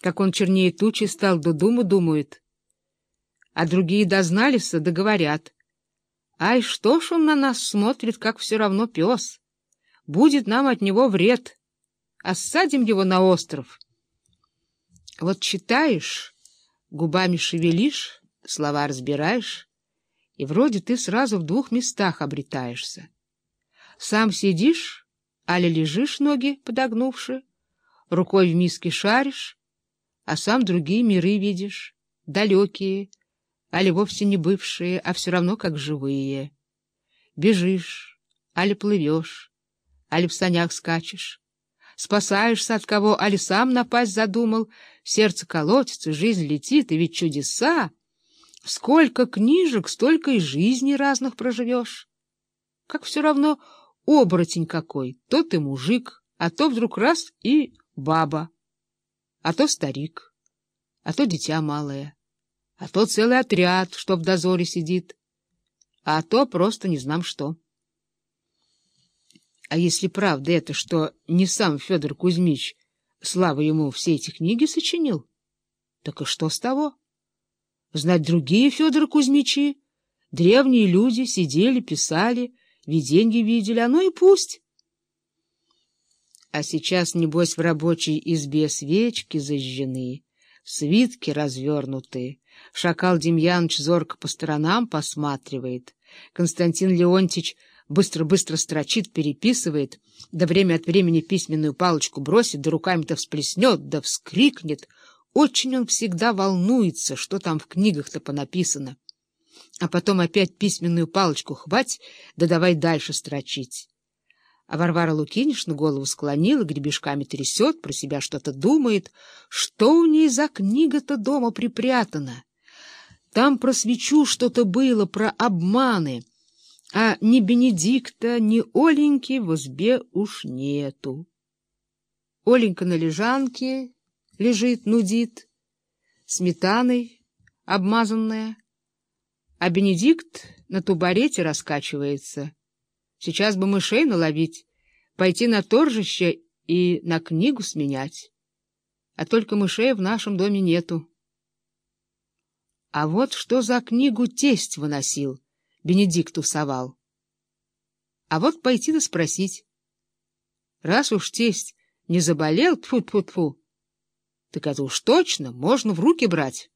как он чернее тучи стал, до думу думает. А другие дознались, да говорят. Ай, что ж он на нас смотрит, как все равно пес. Будет нам от него вред. Осадим его на остров. Вот читаешь, губами шевелишь, слова разбираешь, и вроде ты сразу в двух местах обретаешься. Сам сидишь, али лежишь, ноги подогнувши, рукой в миске шаришь, а сам другие миры видишь, далекие, али вовсе не бывшие, а все равно как живые. Бежишь, али плывешь, али в санях скачешь, спасаешься от кого, али сам напасть задумал, сердце колотится, жизнь летит, и ведь чудеса! Сколько книжек, столько и жизней разных проживешь. Как все равно оборотень какой, то ты мужик, а то вдруг раз и баба, а то старик, а то дитя малое, а то целый отряд, что в дозоре сидит, а то просто не знам что. А если правда это, что не сам Федор Кузьмич, слава ему, все эти книги сочинил, так и что с того? Знать другие Федора Кузьмичи, древние люди сидели, писали, виденья видели, оно и пусть. А сейчас, небось, в рабочей избе свечки зажжены, свитки развернуты. Шакал Демьяныч зорко по сторонам посматривает. Константин Леонтьевич быстро-быстро строчит, переписывает, да время от времени письменную палочку бросит, да руками-то всплеснет, да вскрикнет. Очень он всегда волнуется, что там в книгах-то понаписано. А потом опять письменную палочку хвать, да давай дальше строчить. А Варвара Лукинишна голову склонила, гребешками трясет, про себя что-то думает. Что у ней за книга-то дома припрятана? Там про свечу что-то было, про обманы. А ни Бенедикта, ни Оленьки в избе уж нету. Оленька на лежанке лежит, нудит, сметаной обмазанная, а Бенедикт на тубарете раскачивается. Сейчас бы мышей наловить, пойти на торжище и на книгу сменять. А только мышей в нашем доме нету. А вот что за книгу тесть выносил — Бенедикту совал. А вот пойти да спросить. Раз уж тесть не заболел, тьфу-тьфу-тьфу, так это уж точно можно в руки брать.